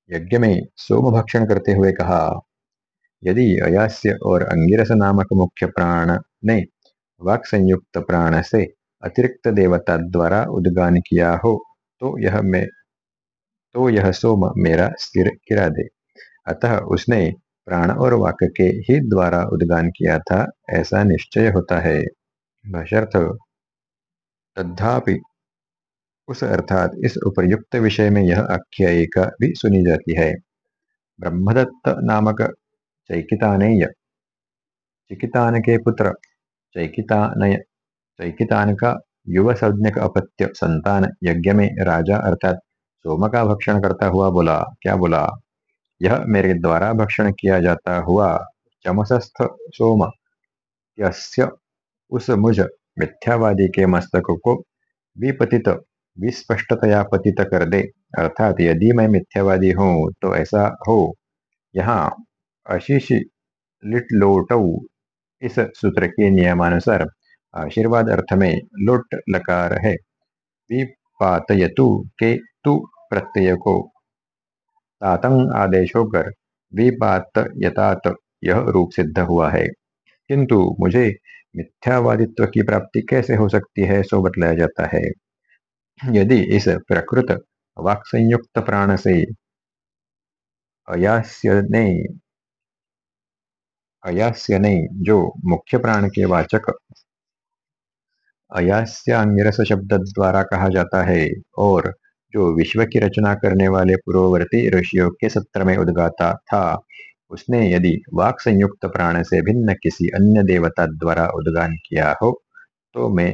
Speaker 1: यज्ञ में सोम भक्षण करते हुए कहा यदि अयास्य और अंगिरस नामक मुख्य प्राण ने वाक संयुक्त प्राण से अतिरिक्त देवता द्वारा उद्गान किया हो तो यह मैं तो यह सोम मेरा सिर गिरा दे अतः उसने प्राण और वाक के ही द्वारा उद्गान किया था, ऐसा निश्चय होता है। तद्धापि उस अर्थात इस उपयुक्त विषय में यह आख्यायिका भी सुनी जाती है। ब्रह्मदत्त नामक चैकितानेय चिकितान के पुत्र, चैकितानय चैकितान का युव संज्ञक अपत्य संतान यज्ञ में राजा अर्थात सोम का भक्षण करता हुआ बोला, क्या बोला? यह मेरे द्वारा भक्षण किया जाता हुआ चमसस्थ सोम उस मुझ मिथ्यावादी के मस्तक को विपतित, विस्पष्टतया पतित कर दे। अर्थात यदि मैं मिथ्यावादी हूँ तो ऐसा हो। यहाँ आशीष लिटलोटौ इस सूत्र के नियमानुसार आशीर्वाद अर्थ में लोट लकार है। विपातयतु के तु प्रत्यय को तातंग आदेश होकर विपात यतात यह रूप सिद्ध हुआ है। किंतु मुझे मिथ्यावादित्व की प्राप्ति कैसे हो सकती है, सो बतलाया जाता है। यदि इस प्रकृत वाक संयुक्त प्राण से अयास्य ने अयास्य ने जो मुख्य प्राण के वाचक अयास्यांगिरस शब्द द्वारा कहा जाता है और जो विश्व की रचना करने वाले पूर्ववर्ती ऋषियों के सत्र में उद्गाता था, उसने यदि वाक संयुक्त प्राण से भिन्न किसी अन्य देवता द्वारा उद्गान किया हो तो मैं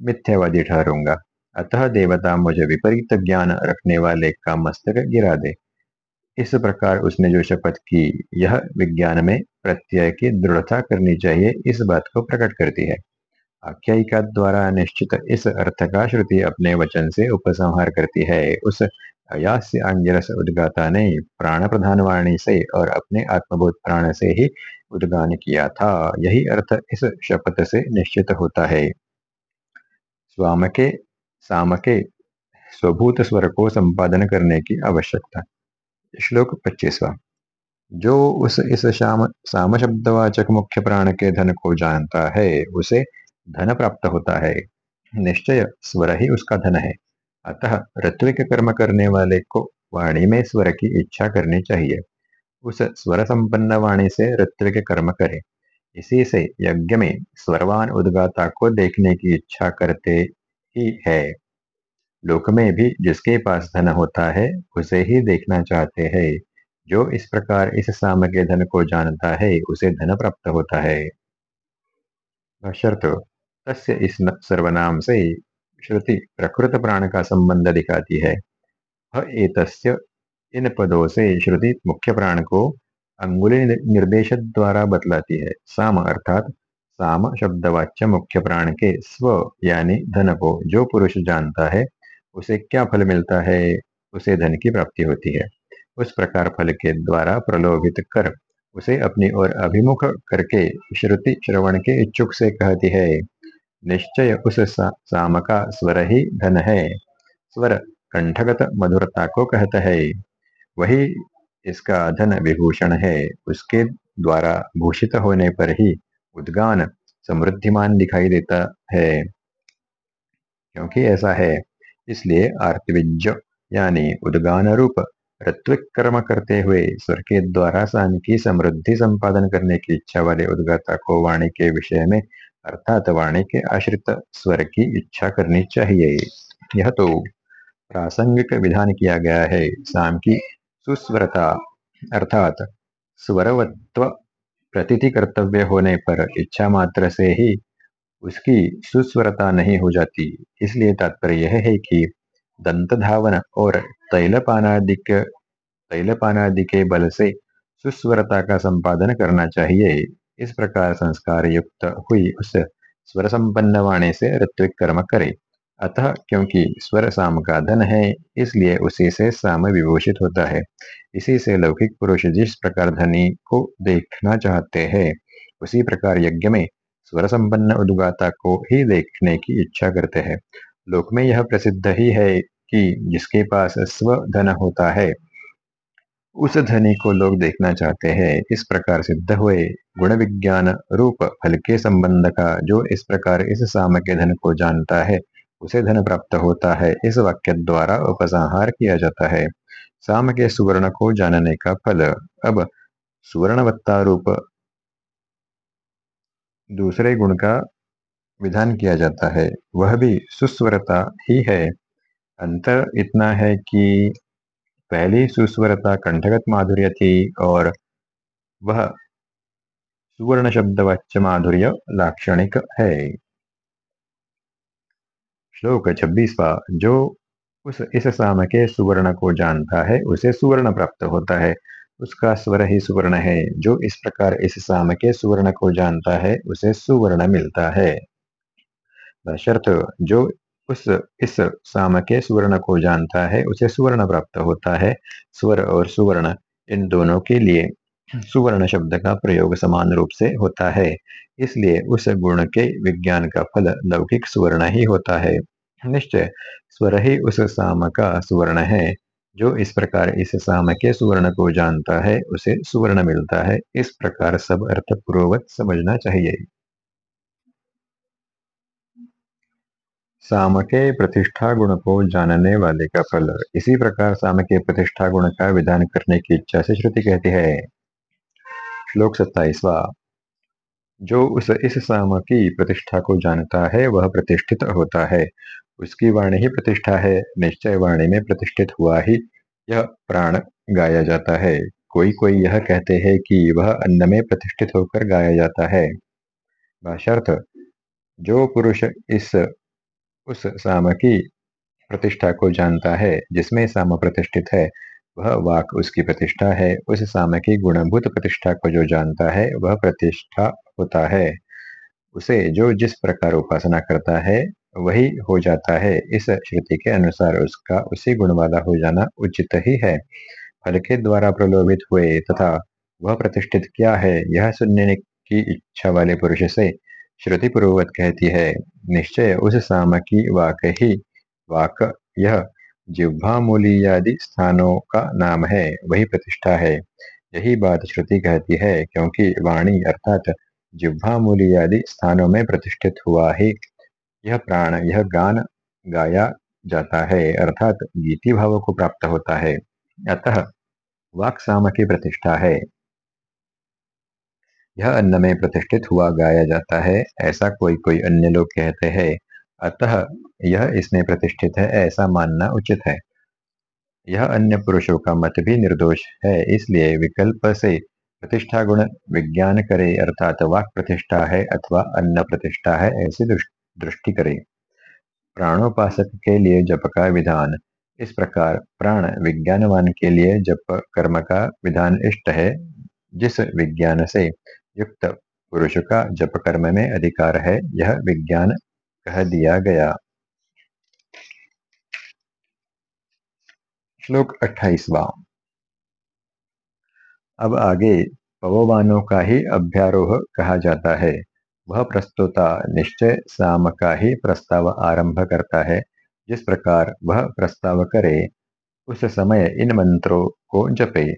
Speaker 1: मिथ्यावादी ठहरूँगा। अतः देवता मुझे विपरीत ज्ञान रखने वाले का मस्तक गिरा दे। इस प्रकार उसने जो शपथ की, यह विज्ञान में प्रत्यय की दृढ़ता करनी चाहिए, इस बात को प्रकट करती है। आख्यायिका द्वारा निश्चित इस अर्थ का श्रुति अपने वचन से उपसंहार करती है। उस अयास्य उद्गाता ने प्राण प्रधान वाणी से और अपने आत्मबोध प्राण से ही उद्गान किया था। यही अर्थ इस शपथ से निश्चित होता है। स्वाम के साम के स्वभूत स्वर को संपादन करने की आवश्यकता। श्लोक पच्चीसवा। जो उस इस शाम साम शब्दवाचक मुख्य प्राण के धन को जानता है, उसे धन प्राप्त होता है। निश्चय स्वर ही उसका धन है। अतः ऋत्विक कर्म करने वाले को वाणी में स्वर की इच्छा करनी चाहिए। उस स्वर संपन्न वाणी से ऋत्विक कर्म करे। इसी से यज्ञ में स्वरवान उद्गाता को देखने की इच्छा करते ही है। लोक में भी जिसके पास धन होता है, उसे ही देखना चाहते हैं। जो इस प्रकार इस साम के धन को जानता है, उसे धन प्राप्त होता है। तस्य इस सर्वनाम से श्रुति प्रकृत प्राण का संबंध दिखाती है एतस्य इन पदों से श्रुति मुख्य प्राण को अंगुली निर्देश द्वारा बतलाती है। साम अर्थात साम शब्दवाच्य मुख्य प्राण के स्व यानी धन को जो पुरुष जानता है, उसे क्या फल मिलता है? उसे धन की प्राप्ति होती है। उस प्रकार फल के द्वारा प्रलोभित कर उसे अपनी ओर अभिमुख करके श्रुति श्रवण के इच्छुक से कहती है। निश्चय उस साम का स्वर ही धन है। स्वर कंठगत मधुरता को कहता है। वही इसका धन विभूषण है। उसके द्वारा भूषित होने पर ही उद्गान समृद्धिमान दिखाई देता है। क्योंकि ऐसा है, इसलिए आर्तिविज यानी उद्गान रूप ऋत्विक कर्म करते हुए स्वर के द्वारा सान की समृद्धि संपादन करने की इच्छा वाले उद्गाता को वाणी के विषय में, अर्थात वाणी के आश्रित स्वर की इच्छा करनी चाहिए। यह तो प्रासंगिक विधान किया गया है। शाम की सुस्वरता, अर्थात स्वरवत्व प्रतीति कर्तव्य होने पर इच्छा मात्र से ही उसकी सुस्वरता नहीं हो जाती। इसलिए तात्पर्य यह है कि दंत धावन और तैलपानादि तैलपानादि के बल से सुस्वरता का संपादन करना चाहिए। इस प्रकार संस्कार युक्त हुई उस स्वर संपन्न वाणी से ऋत्विक कर्म करे। अतः क्योंकि स्वर साम का धन है, इसलिए उसी से साम विभूषित होता है। इसी से लौकिक पुरुष जिस प्रकार धनी को देखना चाहते हैं, उसी प्रकार यज्ञ में स्वर संपन्न उदगाता को ही देखने की इच्छा करते हैं। लोक में यह प्रसिद्ध ही है कि जिसके पास स्व धन होता है, उस धनी को लोग देखना चाहते हैं। इस प्रकार सिद्ध हुए। गुण विज्ञान रूप फल के संबंध का जो इस प्रकार इस साम के धन को जानता है, उसे धन प्राप्त होता है। इस वाक्य द्वारा उपसंहार किया जाता है। साम के सुवर्ण को जानने का फल। अब सुवर्णवत्ता रूप दूसरे गुण का विधान किया जाता है। वह भी सुस्वरता ही है। अंतर इतना है कि पहली सुस्वरता कंठगत माधुर्य थी और वह सुवर्ण शब्दवाच्य माधुर्य लाक्षणिक है। श्लोक छब्बीसवा, जो उस इस साम के सुवर्ण को जानता है, उसे सुवर्ण प्राप्त होता है। उसका स्वर ही सुवर्ण है। जो इस प्रकार इस साम के सुवर्ण को जानता है, उसे सुवर्ण मिलता है। शर्त जो उस, इस साम के सुवर्ण को जानता है, उसे सुवर्ण प्राप्त होता है, स्वर और सुवर्ण, इन दोनों के लिए सुवर्ण शब्द का प्रयोग समान रूप से होता है। इसलिए उस गुण के विज्ञान का फल लौकिक सुवर्ण ही होता है। निश्चय, स्वर ही उस साम का सुवर्ण है, जो इस प्रकार इस साम के सुवर्ण को जानता है, उसे सुवर्ण मिलता है। इस प्रकार सब अर्थ पूर्ववत समझना चाहिए। साम के प्रतिष्ठा गुण को जानने वाले का फल। इसी प्रकार साम के प्रतिष्ठा गुण का विधान करने की इच्छा से श्रुति कहती है। श्लोक सत्ताईसवा। जो उस इस साम की प्रतिष्ठा को जानता है, वह प्रतिष्ठित होता है। उसकी वाणी ही प्रतिष्ठा है, निश्चय वाणी में प्रतिष्ठित हुआ ही यह प्राण गाया जाता है। कोई कोई यह कहते हैं कि वह अन्न में प्रतिष्ठित होकर गाया जाता है। भाषार्थ जो पुरुष इस उस साम की प्रतिष्ठा को जानता है, जिसमें साम प्रतिष्ठित है, वह वाक उसकी प्रतिष्ठा है। उस साम की गुणभूत प्रतिष्ठा को जो जानता है, वह प्रतिष्ठा होता है। उसे जो जिस प्रकार उपासना करता है, वही हो जाता है। इस श्रुति के अनुसार उसका उसी गुण वाला हो जाना उचित ही है। फल के द्वारा प्रलोभित हुए तथा वह प्रतिष्ठित क्या है, यह सुनने की इच्छा वाले पुरुष से श्रुति पूर्वक कहती है, निश्चय उस साम की वाक ही, वाक यह जिह्वा मूली आदि स्थानों का नाम है, वही प्रतिष्ठा है। यही बात श्रुति कहती है, क्योंकि वाणी अर्थात जिह्वा मूली आदि स्थानों में प्रतिष्ठित हुआ ही, यह प्राण, यह गान गाया जाता है, अर्थात गीति भाव को प्राप्त होता है। अतः वाक साम की प्रतिष्ठा है। यह अन्न में प्रतिष्ठित हुआ गाया जाता है, ऐसा कोई कोई अन्य लोग कहते हैं। अतः यह इसमें प्रतिष्ठित है, ऐसा मानना उचित है। यह अन्य पुरुषों का मत भी निर्दोष है, इसलिए विकल्प से प्रतिष्ठा गुण विज्ञान करे, अर्थात वाक प्रतिष्ठा है अथवा अन्न प्रतिष्ठा है, ऐसी दृष्टि करे। प्राणोपासक के लिए जप का विधान। इस प्रकार प्राण विज्ञानवान के लिए जप कर्म का विधान इष्ट है, जिस विज्ञान से युक्त पुरुष का जप कर्म में अधिकार है, यह विज्ञान कह दिया गया। श्लोक अट्ठाईसवा। अब आगे पवोवानों का ही अभ्यारोह कहा जाता है। वह प्रस्तुता निश्चय साम का ही प्रस्ताव आरंभ करता है। जिस प्रकार वह प्रस्ताव करे, उस समय इन मंत्रों को जपे।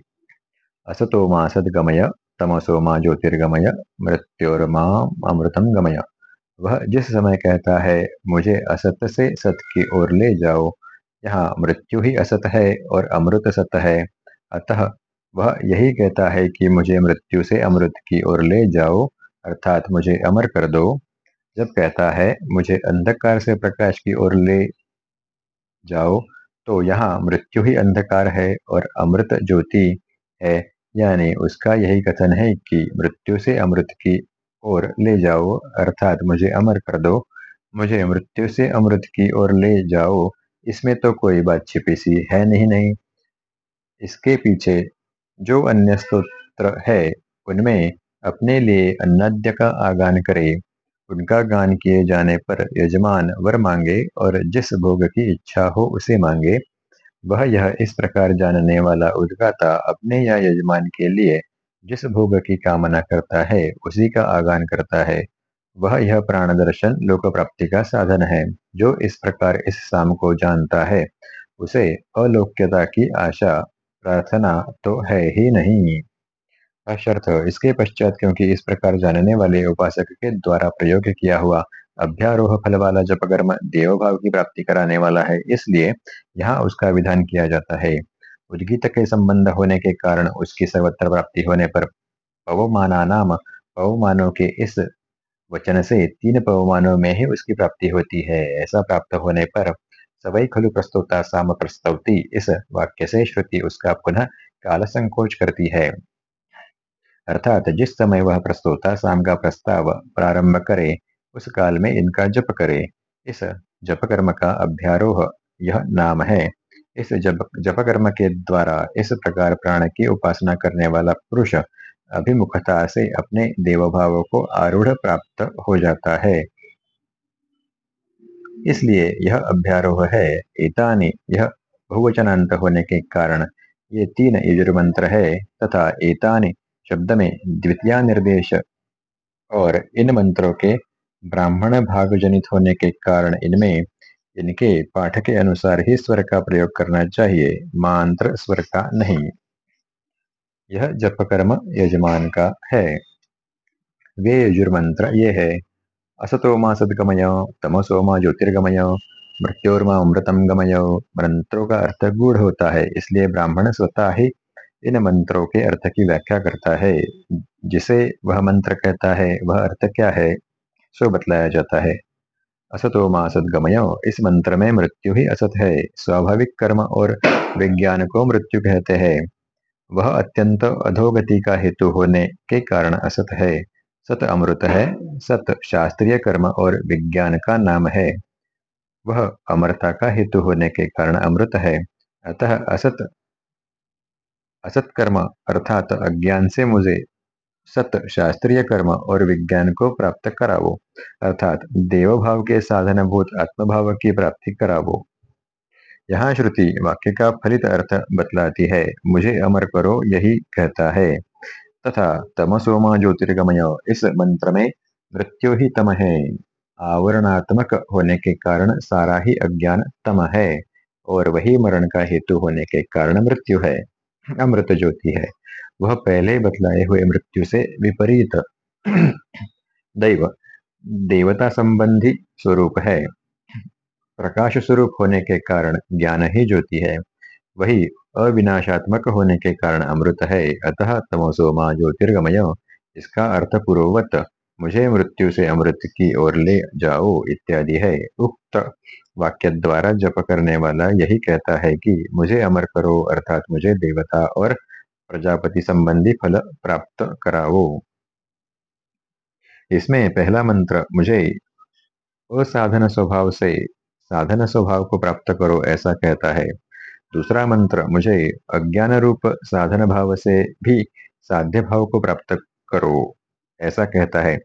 Speaker 1: असतो माँ सदगमय तमसो माँ ज्योतिर्गमय मृत्योर्मा अमृतम गमय। वह जिस समय कहता है, मुझे असत से सत की ओर ले जाओ। यहाँ मृत्यु ही असत है और अमृत सत है। अतः वह यही कहता है कि मुझे मृत्यु से अमृत की ओर ले जाओ, अर्थात मुझे अमर कर दो। जब कहता है, मुझे अंधकार से प्रकाश की ओर ले जाओ तो यहाँ मृत्यु ही अंधकार है और अमृत ज्योति है। यानी उसका यही कथन है कि मृत्यु से अमृत की ओर ले जाओ, अर्थात मुझे अमर कर दो। मुझे मृत्यु से अमृत की ओर ले जाओ। इसमें तो कोई बात छिपी सी है नहीं नहीं। इसके पीछे जो अन्य स्तोत्र है, उनमें अपने लिए अन्नाद्य का आगान करे। उनका गान किए जाने पर यजमान वर मांगे और जिस भोग की इच्छा हो उसे मांगे। वह यह इस प्रकार जानने वाला उद्गाता अपने या यजमान के लिए जिस भोग की कामना करता है, उसी का आगान करता है। वह यह प्राण दर्शन लोक प्राप्ति का साधन है, जो इस प्रकार इस शाम को जानता है। उसे अलोक्यता की आशा, प्रार्थना तो है ही नहीं। अशर्थ इसके पश्चात क्योंकि इस प्रकार जानने वाले उपासक के द्वारा प्रयोग किया हुआ अभ्यारोह फल वाला जप कर्म देव भाव की प्राप्ति कराने वाला है, इसलिए यहाँ उसका विधान किया जाता है। उद्गीत के संबंध होने के कारण उसकी सर्वत्र प्राप्ति होने पर पवमाना नाम, पवमानों के इस वचन से तीन पवमानों में ही उसकी प्राप्ति होती है। ऐसा प्राप्त होने पर सवई खलु प्रस्तुता साम प्रस्तौती, इस वाक्य से श्रुति उसका पुनः काल संकोच करती है। अर्थात जिस समय वह प्रस्तोता साम का प्रस्ताव प्रारंभ करे उस काल में इनका जप करे। इस जप कर्म का अभ्यारोह यह नाम है। इस जप जप कर्म के द्वारा इस प्रकार प्राण की उपासना करने वाला पुरुष अभिमुखता से अपने देवभाव को आरूढ़ प्राप्त हो जाता है। इसलिए यह अभ्यारोह है। एतानी, यह बहुवचनांत होने के कारण ये तीन यजुर्मंत्र है तथा एतानी शब्द में द्वितीय निर्देश और इन मंत्रों के ब्राह्मण भाग जनित होने के कारण इनमें, इनके पाठ के अनुसार ही स्वर का प्रयोग करना चाहिए, मंत्र स्वर का नहीं। यह जप कर्म यजमान का है। वे यजुर्मंत्र ये है। असतोमा सदगमय तमसोमा ज्योतिर्गमय, मृत्योर्मा अमृतम गमय। मंत्रों का अर्थ गूढ़ होता है, इसलिए ब्राह्मण स्वतः ही इन मंत्रों के अर्थ की व्याख्या करता है। जिसे वह मंत्र कहता है, वह अर्थ क्या है? सो बतलाया जाता है। असतो मा सदगमय इस मंत्र में मृत्यु ही असत है। स्वाभाविक कर्म और विज्ञान को मृत्यु कहते हैं। वह अत्यंत अधोगति का हेतु होने के कारण असत है। सत अमृत है, सत शास्त्रीय कर्म और विज्ञान का नाम है। वह अमरता का हेतु होने के कारण अमृत है। अतः असत असत कर्म अर्थात अज्ञान से मुझे सत शास्त्रीय कर्म और विज्ञान को प्राप्त करावो, अर्थात देव भाव के साधन भूत आत्मभाव की प्राप्ति करावो। यहाँ श्रुति वाक्य का फलित अर्थ बतलाती है, मुझे अमर करो यही कहता है। तथा तमसोमा ज्योतिर्गमय, इस मंत्र में मृत्यु ही तम है। आवरणात्मक होने के कारण सारा ही अज्ञान तम है, और वही मरण का हेतु होने के कारण मृत्यु है। अमृत ज्योति है। वह पहले बतलाए हुए मृत्यु से विपरीत। दैव, देवता संबंधी स्वरूप है। प्रकाश स्वरूप होने के कारण ज्ञान ही ज्योति है। वही अविनाशात्मक होने के कारण अमृत है। अतः तमसो माँ ज्योतिर्गमय। इसका अर्थ पूर्ववत, मुझे मृत्यु से अमृत की ओर ले जाओ इत्यादि है। उक्त वाक्य द्वारा जप करने वाला यही कहता है कि मुझे अमर करो, अर्थात मुझे देवता और प्रजापति संबंधी फल प्राप्त कराओ। इसमें पहला मंत्र, मुझे असाधन स्वभाव से, साधन स्वभाव को प्राप्त करो ऐसा कहता है। दूसरा मंत्र, मुझे अज्ञान रूप साधन भाव से भी साध्य भाव को प्राप्त करो ऐसा कहता है।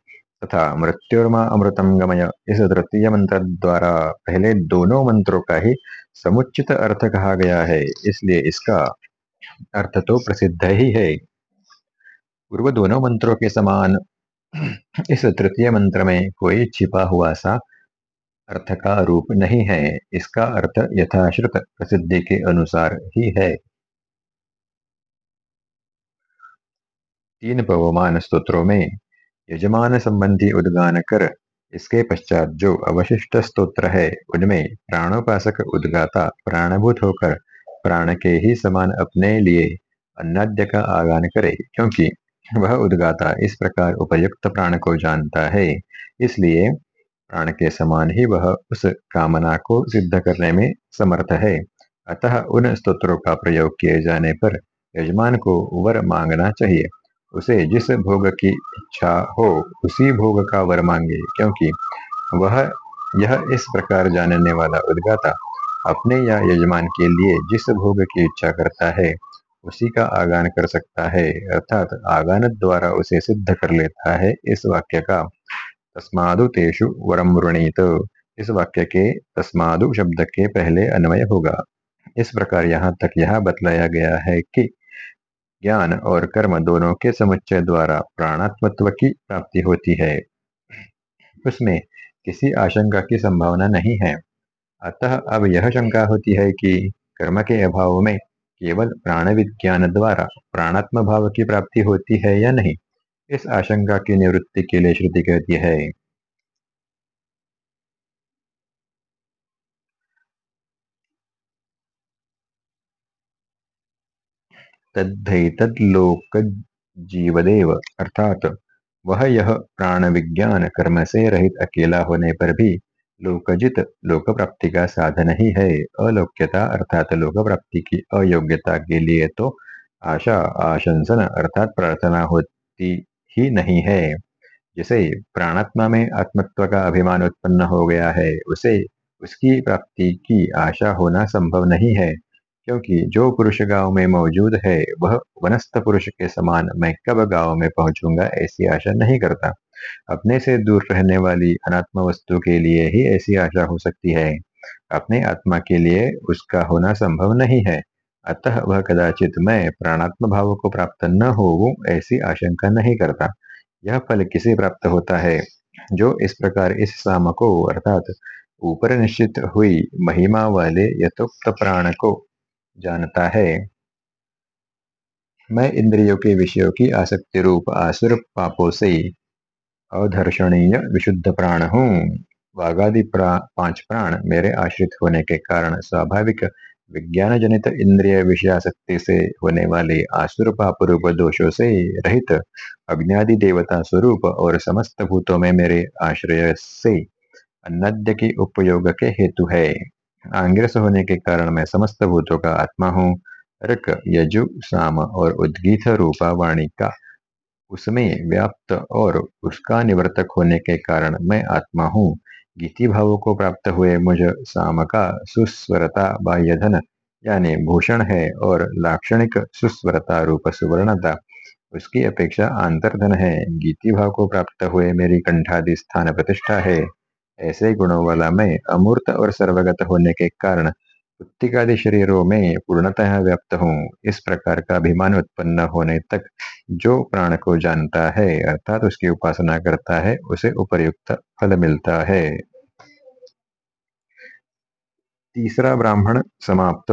Speaker 1: तथा मृत्युर्मा अमृतम गमय, इस तृतीय मंत्र द्वारा पहले दोनों मंत्रों का ही समुचित अर्थ कहा गया है, इसलिए इसका अर्थ तो प्रसिद्ध ही है। पूर्व दोनों मंत्रों के समान, इस तृतीय मंत्र में कोई छिपा हुआ सा अर्थ का रूप नहीं है। इसका अर्थ यथाश्रुत प्रसिद्धि के अनुसार ही है। तीन पवमान स्तोत्रों में, यजमान संबंधी उद्गान कर, इसके पश्चात जो अवशिष्ट स्तोत्र है, उनमें प्राणोपासक उद्गाता प्राणभूत होकर प्राण के ही समान अपने लिए अन्नाद्य का आगान करे, क्योंकि वह उद्गाता इस प्रकार उपयुक्त प्राण को जानता है। इसलिए प्राण के समान ही वह उस कामना को सिद्ध करने में समर्थ है। अतः उन स्तोत्रों का प्रयोग किए जाने पर यजमान को वर मांगना चाहिए। उसे जिस भोग की इच्छा हो, उसी भोग का वर मांगे, क्योंकि वह यह इस प्रकार जानने वाला उद्गाता अपने या यजमान के लिए जिस भोग की इच्छा करता है, उसी का आगान कर सकता है, अर्थात आगान द्वारा उसे सिद्ध कर लेता है इस वाक्य का। तस्मादु तेषु वरम वृणीत। इस वाक्य के तस्मादु शब्द के पहले अन्वय होगा। इस प्रकार यहाँ तक यह बतलाया गया है कि ज्ञान और कर्म दोनों के समुच्चय द्वारा प्राणात्मत्व की प्राप्ति होती है। उसमें किसी आशंका की संभावना नहीं है। अतः अब यह शंका होती है कि कर्म के अभाव में केवल प्राण विज्ञान द्वारा प्राणात्म भाव की प्राप्ति होती है या नहीं? इस आशंका की निवृत्ति के लिए श्रुति कहती है। तद्धैतलोक जीवदेव अर्थात वह यह प्राण विज्ञान कर्म से रहित अकेला होने पर भी लोकजित लोक प्राप्ति का साधन ही है। अलोक्यता अर्थात लोक प्राप्ति की अयोग्यता के लिए तो आशा, आशंसन अर्थात प्रार्थना होती ही नहीं है। जिसे प्राणात्मा में आत्मत्व का अभिमान उत्पन्न हो गया है, उसे, उसकी प्राप्ति की आशा होना संभव नहीं है। क्योंकि जो पुरुष गाँव में मौजूद है, वह वनस्थ पुरुष के समान मैं कब गाँव में पहुंचूँगा ऐसी आशा नहीं करता। अपने से दूर रहने वाली अनात्म वस्तु के लिए ही ऐसी आशा हो सकती है। अपने आत्मा के लिए उसका होना संभव नहीं है। अतः वह कदाचित मैं प्राणात्म भाव को प्राप्त न हो ऐसी आशंका नहीं करता। यह फल किसे प्राप्त होता है? जो इस प्रकार इस साम को, अर्थात ऊपर निश्चित हुई महिमा वाले यथोक्त प्राण को जानता है। मैं इंद्रियों के विषयों की आसक्ति रूप आसुर पापों से अधर्षणीय विशुद्ध प्राण हूँ वागादि प्रा, पाँच प्राण मेरे आश्रित होने के कारण स्वाभाविक विज्ञान जनित इंद्रिय विषयाशक्ति से होने वाले आसुर पाप रूप दोषों से रहित अग्नि देवता स्वरूप और समस्त भूतों में मेरे आश्रय से अन्नद्य की उपयोग के हेतु है। आंग्रस होने के कारण मैं समस्त भूतों का आत्मा हूँ। रक यजु साम और उद्गीत रूपा वाणी का उसमें व्याप्त और उसका निवर्तक होने के कारण मैं आत्मा हूँ। गीति भावों को प्राप्त हुए मुझ साम का सुस्वरता बाह्यधन, यानी भूषण है और लाक्षणिक सुस्वरता रूप सुवर्णता, उसकी अपेक्षा आंतरधन है। गीति भाव को प्राप्त हुए मेरी कंठादि स्थान प्रतिष्ठा है। ऐसे गुणों वाला मैं अमूर्त और सर्वगत होने के कारण शरीरों में पूर्णतः व्याप्त हूँ। इस प्रकार का अभिमान उत्पन्न होने तक जो प्राण को जानता है, अर्थात उसकी उपासना करता है, उसे उपयुक्त फल मिलता है। तीसरा ब्राह्मण समाप्त।